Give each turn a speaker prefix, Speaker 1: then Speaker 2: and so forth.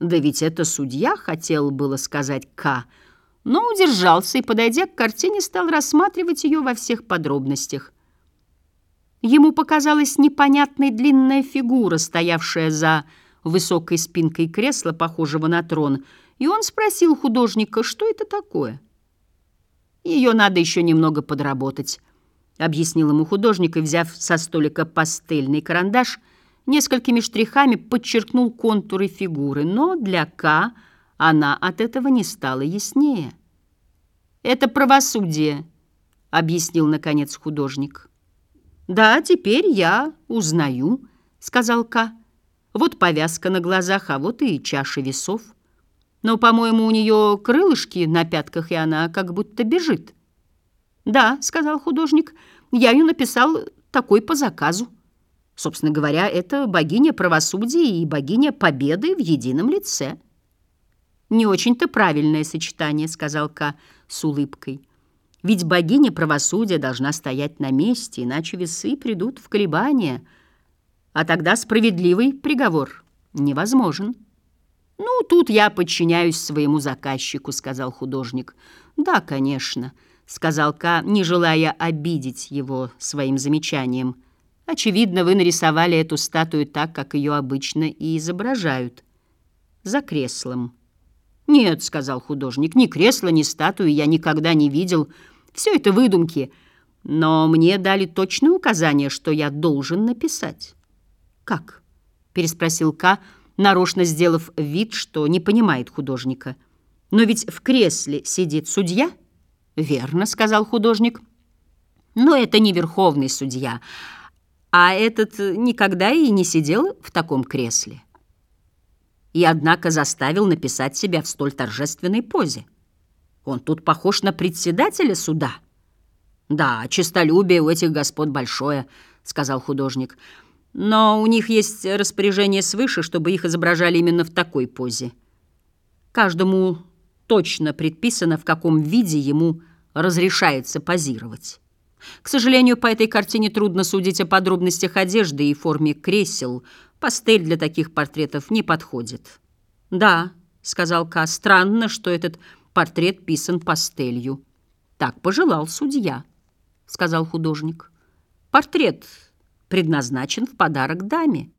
Speaker 1: Да ведь это судья, хотел было сказать К, но удержался и, подойдя к картине, стал рассматривать ее во всех подробностях. Ему показалась непонятной длинная фигура, стоявшая за высокой спинкой кресла, похожего на трон, и он спросил художника, что это такое. «Ее надо еще немного подработать», — объяснил ему художник, и, взяв со столика пастельный карандаш, несколькими штрихами подчеркнул контуры фигуры, но для К она от этого не стала яснее. «Это правосудие», — объяснил, наконец, художник. «Да, теперь я узнаю», — сказал К. «Вот повязка на глазах, а вот и чаша весов». Но, по-моему, у нее крылышки на пятках, и она как будто бежит. «Да», — сказал художник, — «я ее написал такой по заказу. Собственно говоря, это богиня правосудия и богиня победы в едином лице». «Не очень-то правильное сочетание», — сказал Ка с улыбкой. «Ведь богиня правосудия должна стоять на месте, иначе весы придут в колебания, а тогда справедливый приговор невозможен». «Ну, тут я подчиняюсь своему заказчику», — сказал художник. «Да, конечно», — сказал Ка, не желая обидеть его своим замечанием. «Очевидно, вы нарисовали эту статую так, как ее обычно и изображают. За креслом». «Нет», — сказал художник, — «ни кресла, ни статуи я никогда не видел. Все это выдумки. Но мне дали точное указание, что я должен написать». «Как?» — переспросил Ка, — нарочно сделав вид, что не понимает художника. «Но ведь в кресле сидит судья?» «Верно», — сказал художник. «Но это не верховный судья, а этот никогда и не сидел в таком кресле. И, однако, заставил написать себя в столь торжественной позе. Он тут похож на председателя суда». «Да, честолюбие у этих господ большое», — сказал художник. Но у них есть распоряжение свыше, чтобы их изображали именно в такой позе. Каждому точно предписано, в каком виде ему разрешается позировать. К сожалению, по этой картине трудно судить о подробностях одежды и форме кресел. Пастель для таких портретов не подходит. «Да», — сказал Ка, — «странно, что этот портрет писан пастелью». «Так пожелал судья», — сказал художник. «Портрет предназначен в подарок даме.